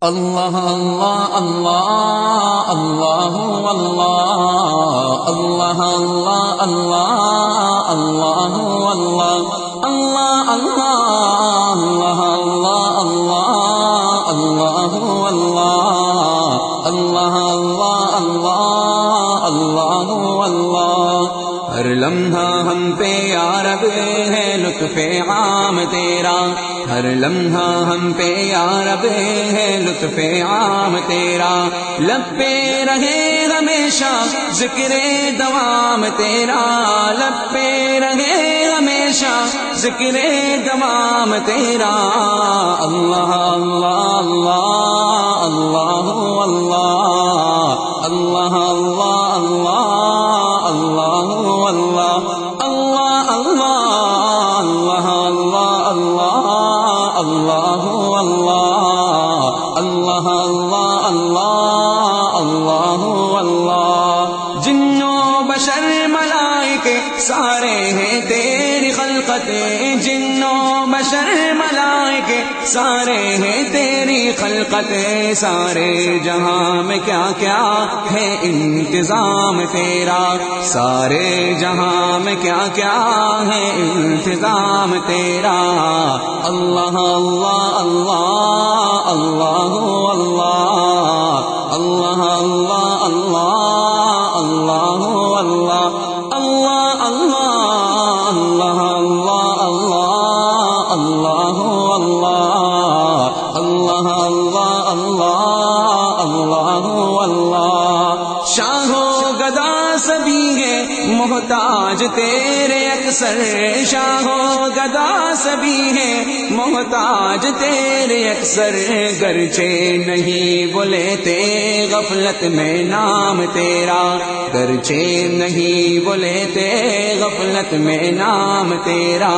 الله الله الله الله والله الله الله الله الله والله الله الله الله الله الله لمحہ ہم پہ یارب ہے لطف عام تیرا ہر لمحہ ہم پہ یارب ہے لطف عام تیرا لب پہ رہے ہمیشہ ذکر دوام تیرا لب پہ رہے ہمیشہ ذکر دوام تیرا اللہ اللہ اللہ اللہ اللہ اللہ اللہ والله سارے ہیں تیری خلقت جنوں بشر ملائکے سارے ہیں تیری خلقت سارے جہاں میں کیا کیا ہے انتظام تیرا سارے جہاں میں کیا کیا ہے انتظام تیرا اللہ اللہ اللہ اللہ اللہ آج تیرے اکثر شاہ گدا سبھی ہے محتاج تیرے اکثر گرچے نہیں بولے تے غفلت میں نام تیرا۔ گرچے نہیں بولے تے غفلت میں نام تیرا۔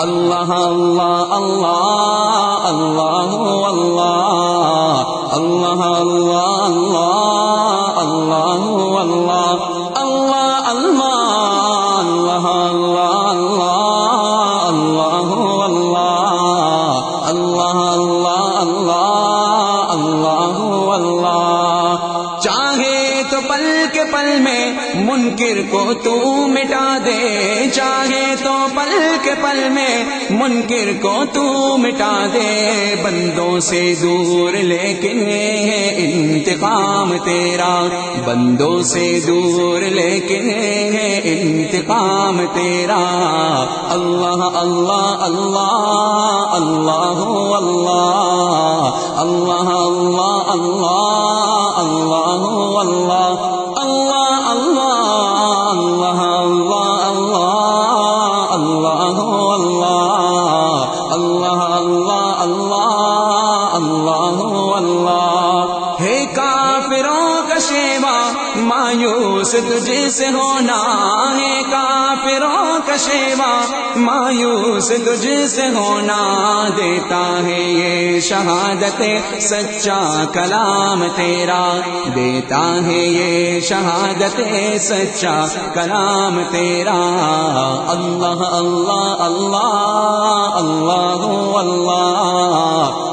اللہ اللہ اللہ اللہ اللہ اللہ اللہ چاہے تو پل کے پل میں منکر کو تو مٹا دے بندوں سے دور لیکن ہے انتقام تیرا بندوں سے دور لیکن ہے انتقام تیرا اللہ اللہ اللہ اللہ اللہ اللہ اللہ اللہ اللہ اللہ اللہ مایوس تجھ سے ہونا ہے کافروں کا شیوا مایوس تجھ سے ہونا دیتا ہے یہ شہادت سچا کلام تیرا دیتا ہے یہ شہادت سچا کلام تیرا اللہ اللہ اللہ اللہ اللہ اللہ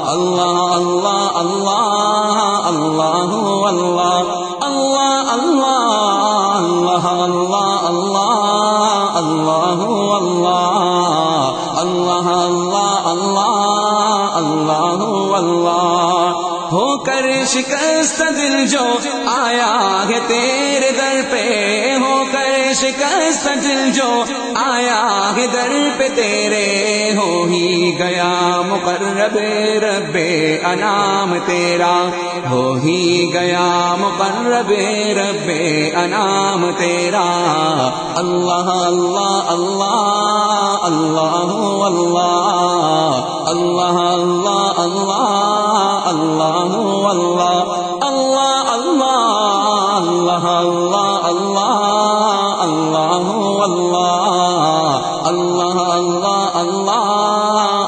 اللہ اللہ اللہ اللہ اللہ اللہ اللہ اللہ اللہ اللہ اللہ اللہ اللہ اللہ اللہ، ہو کر شکست دل جو آیا ہے تیرے در پہ، ہو شکست دل جو آیا ہے در پہ تیرے ہو ہی گیا مقرب رب انام تیرا ہو ہی گیا مقرب رب انام تیرا اللہ اللہ اللہ اللہ اللہ اللہ اللہ اللہ اللہ اللہ اللہ اللہ اللہ اللہ اللہ اللہ اللہ اللہ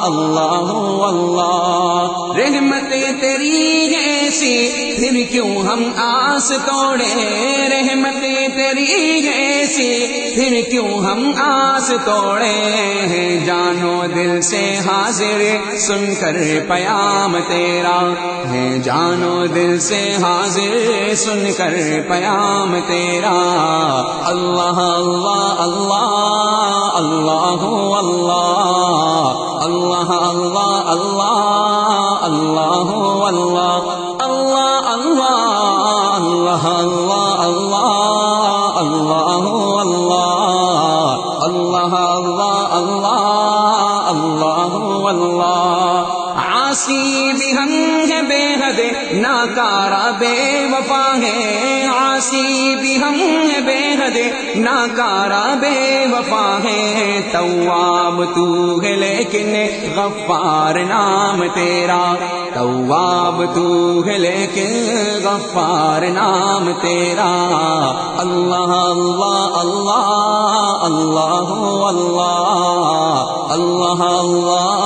اللہ اللہ اللہ۔ رحمت تیری جیسی، پھر کیوں ہم آس توڑے؟ رحمت تیری جیسی پھر کیوں ہم آس توڑے جانو دل سے حاضر سن کر پیام تیرا ہے جانو دل سے حاضر سن کر پیام تیرا اللہ اللہ اللہ اللہ اللہ اللہ اللہ اللہ اللہ اللہ اللہ اللہ اللہ اللہ آسی بھی ہم ہے بے حد ناکارا بے وفا ہے آسی بھی ہم ہے بے حد ناکارا بے وفا ہے تواب تو ہے لیکن غفار نام تیرا تواب تو ہے لیکن غفار نام تیرا اللہ اللہ اللہ اللہ اللہ اللہ اللہ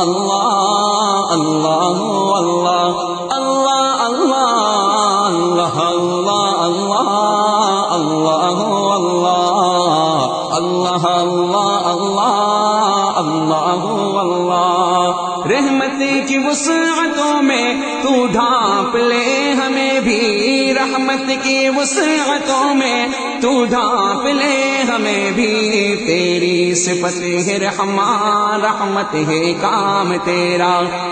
اللہ اللہ اللہ اللہ اللہ اللہ اللہ اللہ اللہ اللہ اللہ اللہ اللہ رحمت کی وسعتوں میں تو ڈھانپ لے ہمیں بھی رحمت کی وسعتوں میں تو ڈھانپ لے ہمیں بھی تیری صفت ہے رحمان رحمت ہے کام تیرا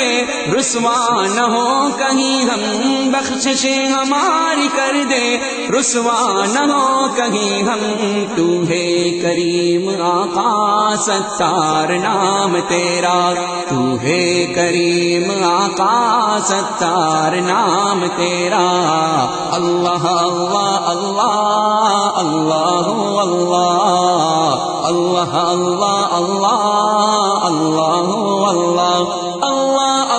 کر دے رسوا نہ ہو کہیں ہم بخشش ہماری کر دے رسوا نہ ہو کہیں ہم تو ہے کریم آقا ستار نام تیرا تو ہے کریم آقا ستار نام تیرا اللہ اللہ اللہ اللہ اللہ اللہ اللہ اللہ اللہ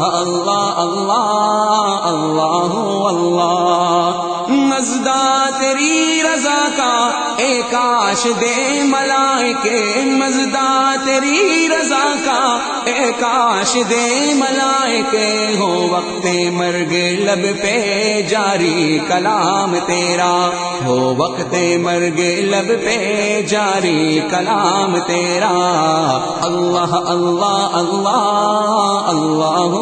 اللہ اللہ اللہ اللہ اللہ. مزدہ تیری رضا کا ایک کاش دے ملائکے. مزدہ تیری رضا کا اے کاش دے ملائکے. ہو وقت مرگ لب پہ جاری کلام تیرا. ہو وقت مرگ لب پہ جاری کلام تیرا. اللہ اللہ اللہ اللہ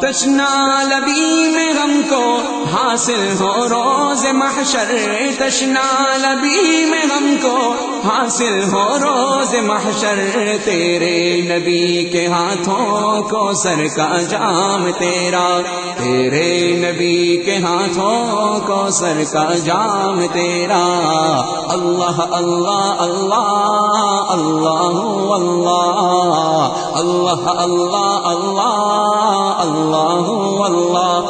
تشنا لبی میں غم کو حاصل ہو روز محشر تشنا لبی میں غم کو حاصل ہو روز محشر تیرے نبی کے ہاتھوں کو سر کا جام تیرا تیرے نبی کے ہاتھوں کو سر کا جام تیرا اللہ اللہ اللہ اللہ اللہ اللہ اللہ اللہ اللہ اللہ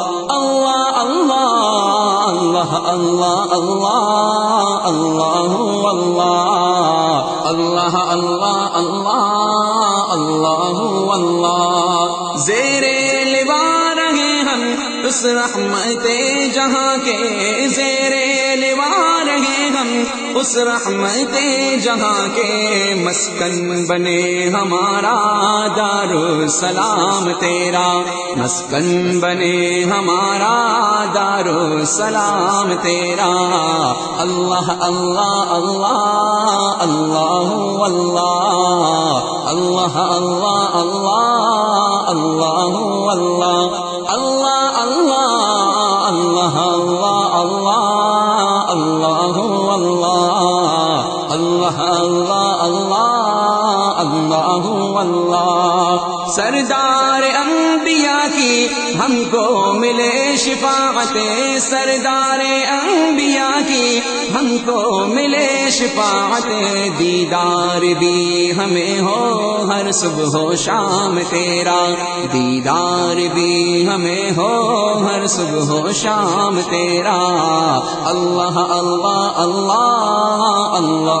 اللہ اللہ اللہ اللہ اللہ اللہ اللہ اللہ اللہ اللہ اللہ زیر لبا رہے ہم اس رحمت جہاں کے زیر لبا ہم اس رحمت جہاں کے مسکن بنے ہمارا دار سلام تیرا مسکن بنے ہمارا دار سلام تیرا اللہ اللہ اللہ اللہ اللہ اللہ اللہ اللہ اللہ اللہ اللہ اللہ اللہ اللہ اللہ اللہ اللہ اللہ اللہ اللہ اللہ اللہ. سردار انبیاء کی ہم کو ملے شفاعت، سردار انبیاء کی ہم کو ملے شفاعت. دیدار بھی ہمیں ہو ہر صبح ہو شام تیرا. دیدار بھی ہمیں ہو ہر صبح ہو شام تیرا. اللہ اللہ اللہ اللہ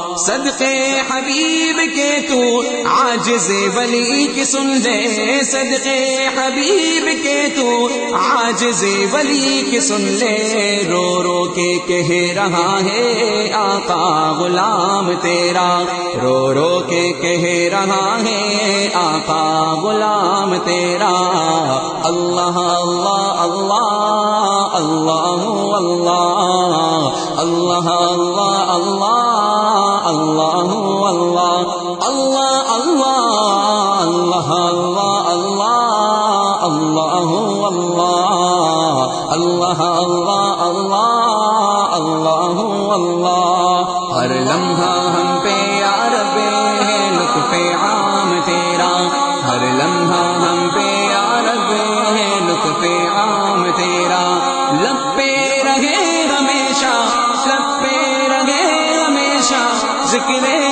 صدقے حبیب کے تو عاجز ولی کی سن لے صدقے حبیب کے تو عاجز ولی کی سن لے رو رو کے کہہ رہا ہے آقا غلام تیرا رو رو کے کہہ رہا ہے آقا غلام تیرا اللہ اللہ اللہ اللہ اللہ اللہ اللہ اللہ اللہ اللہ اللہ اللہ اللہ اللہ اللہ اللہ اللہ اللہ اللہ اللہ اللہ ہر لمحہ ہم پہ یار بے لطف عام تیرا۔ ہر لمحہ ہم پہ یار بے لطف عام تیرا۔ لپے জিকিরে